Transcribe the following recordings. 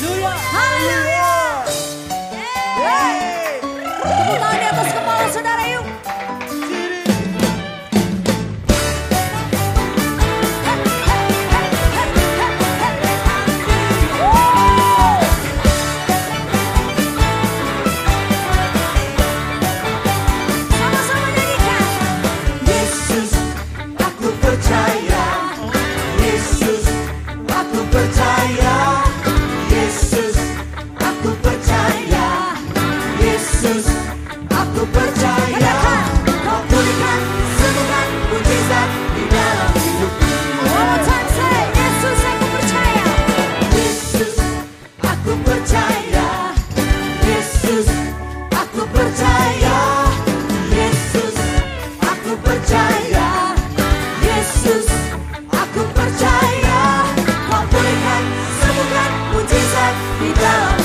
Hallelujah. Hallelujah. be done.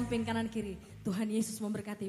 samping kanan kiri. Tuhan Yesus memberkati.